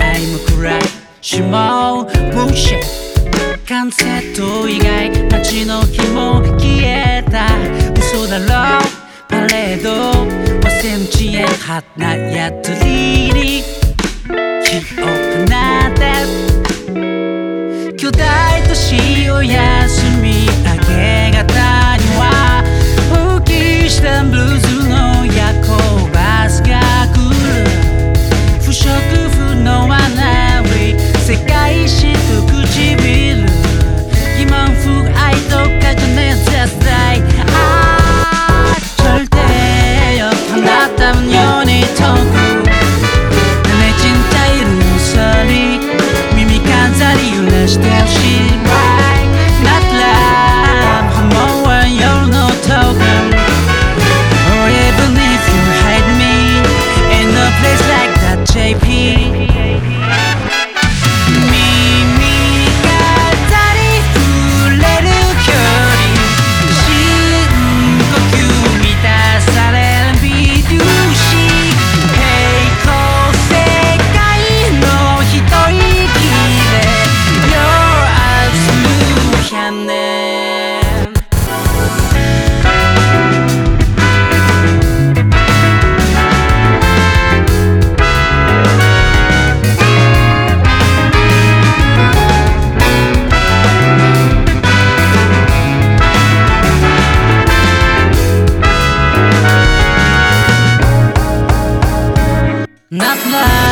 愛も暗いしもブシェ完成と以外街の日も消えた嘘だろパレードはセンチへ花や鳥に火を放て巨大都市を休み上げ tonight